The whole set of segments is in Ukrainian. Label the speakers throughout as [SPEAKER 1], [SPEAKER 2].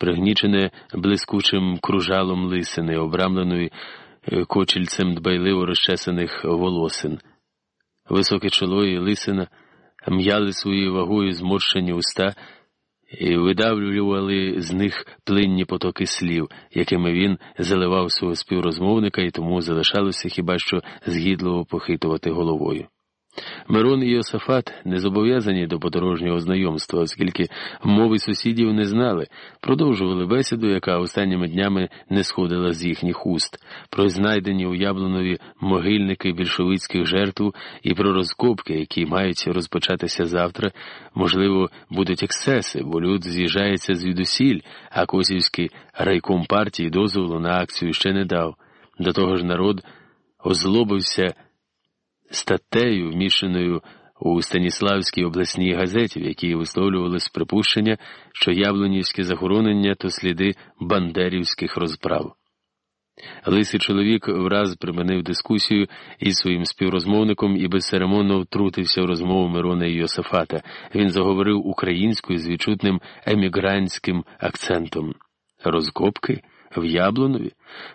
[SPEAKER 1] пригнічене блискучим кружалом лисини, обрамленої е, кочільцем дбайливо розчесаних волосин. Високе чоло і лисина м'яли своєю вагою зморщені уста і видавлювали з них плинні потоки слів, якими він заливав свого співрозмовника, і тому залишалося хіба що згідливо похитувати головою. Мирон і Йосафат не зобов'язані до подорожнього знайомства, оскільки мови сусідів не знали, продовжували бесіду, яка останніми днями не сходила з їхніх уст, про знайдені у Яблонові могильники більшовицьких жертв і про розкопки, які мають розпочатися завтра, можливо, будуть ексцеси, бо люд з'їжджається звідусіль, а Косівський райком партії дозволу на акцію ще не дав. До того ж народ озлобився статтею, вмішаною у Станіславській обласній газеті, в якій висловлювалось припущення, що яблунівське захоронення то сліди бандерівських розправ. Лисий чоловік враз припинив дискусію із своїм співрозмовником і безцеремонно втрутився в розмову Мирона Йосифата. Він заговорив українською з відчутним емігрантським акцентом. Розкопки? В Яблонові?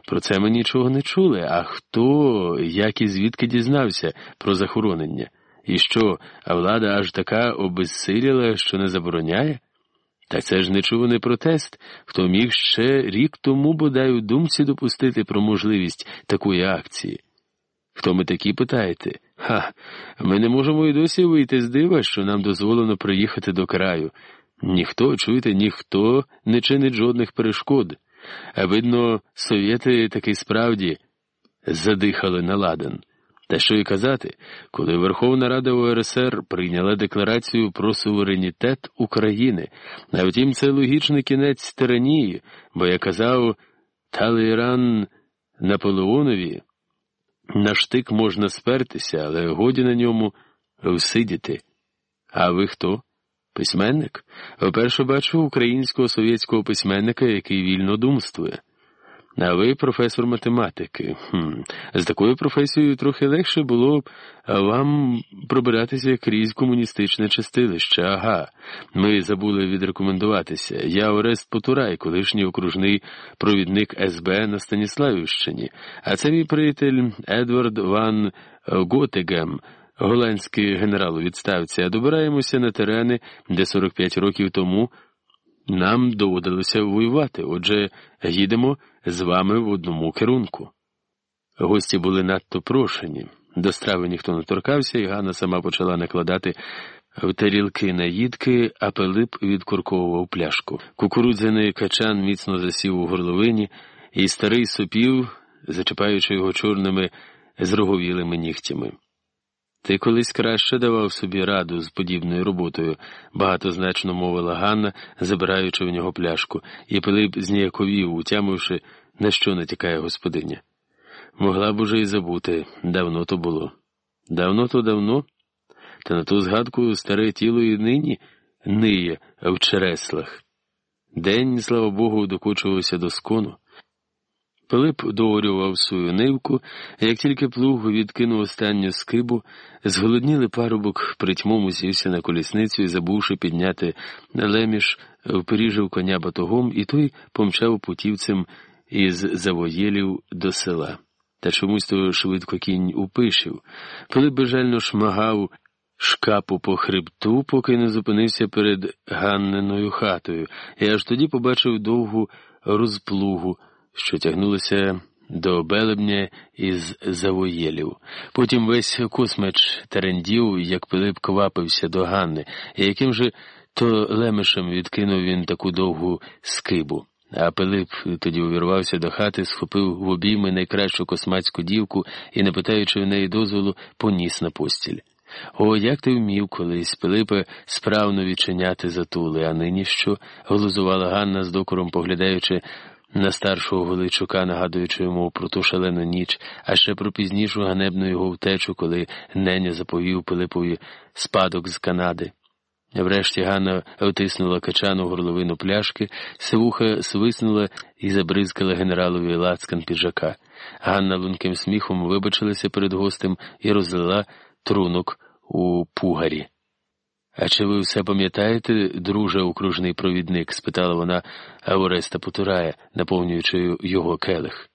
[SPEAKER 1] Про це ми нічого не чули. А хто, як і звідки дізнався про захоронення? І що, а влада аж така обезсиліла, що не забороняє? Та це ж нечуваний протест, хто міг ще рік тому бодай у думці допустити про можливість такої акції. Хто ми такі питаєте? Ха, ми не можемо й досі вийти з дива, що нам дозволено приїхати до краю. Ніхто, чуєте, ніхто не чинить жодних перешкод. А видно, совєти таки справді задихали на ладан. Та що й казати, коли Верховна Рада УРСР прийняла декларацію про суверенітет України, а втім, це логічний кінець тиранії, бо я казав, Талейран Наполеонові на штик можна спертися, але годі на ньому всидіти. А ви хто? Письменник? Вперше бачу українського совєтського письменника, який вільно думствує. А ви професор математики. Хм. З такою професією трохи легше було б вам пробиратися крізь комуністичне чистилище. Ага, ми забули відрекомендуватися. Я Орест Потурай, колишній окружний провідник СБ на Станіславівщині, а це мій приятель Едвард Ван Готегем голландський генерал у відставці, а добираємося на терени, де 45 років тому нам доводилося воювати. Отже, їдемо з вами в одному керунку. Гості були надто прошені. До страви ніхто не торкався, і Ганна сама почала накладати в тарілки наїдки, а Пилип відкурковував пляшку. Кукурудзяний качан міцно засів у горловині, і старий сопів, зачіпаючи його чорними зроговілими нігтями. Ти колись краще давав собі раду з подібною роботою, багатозначно мовила Ганна, забираючи в нього пляшку, і Пилип зніяковів, утямивши, на що натякає господиня. Могла б уже й забути, давно то було. Давно то давно, та на ту згадку старе тіло і нині ниє в череслах. День, слава Богу, докочувався до скону. Пилип доорював свою нивку, як тільки плуг відкинув останню скибу, зголодніли парубок притьмом усівся на колісницю і, забувши підняти леміш, вперіжив коня батогом, і той помчав путівцем із завоєлів до села. Та чомусь то швидко кінь упишив. Пилип бежально шмагав шкапу по хребту, поки не зупинився перед Ганненою хатою, і аж тоді побачив довгу розплугу що тягнулися до белебня із завоєлів. Потім весь космеч терендів, як Пилип квапився до Ганни, і яким же то лемешем відкинув він таку довгу скибу. А Пилип тоді увірвався до хати, схопив в обійми найкращу космацьку дівку і, не питаючи в неї дозволу, поніс на постіль. О, як ти вмів колись, Пилипе, справно відчиняти затули, а нині що? глузувала Ганна з докором, поглядаючи на старшого Голичука, нагадуючи йому про ту шалену ніч, а ще про пізнішу ганебну його втечу, коли неня заповів Пилипові спадок з Канади. Врешті Ганна втиснула качану горловину пляшки, сивуха свиснула і забризкала генералові лацкан піджака. Ганна лунким сміхом вибачилася перед гостем і розлила трунок у пугарі. А чи ви все пам'ятаєте, друже окружний провідник? спитала вона Ореста Потурая, наповнюючи його келих.